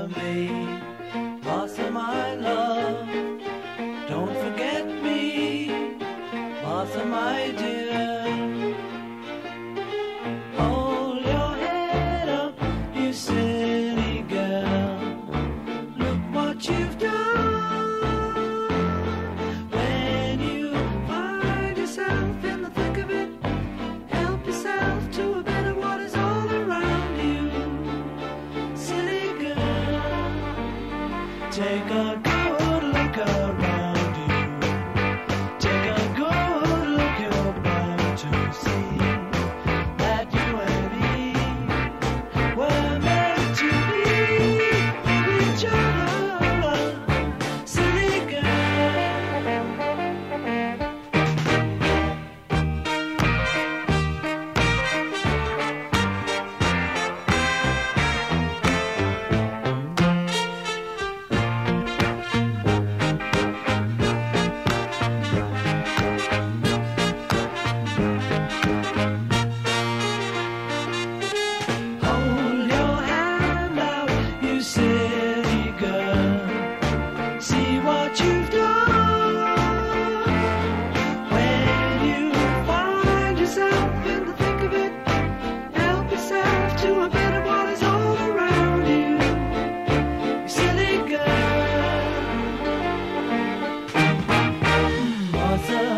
love me, Blossom, love. Don't forget me, Blossom, my dear. Take a. 走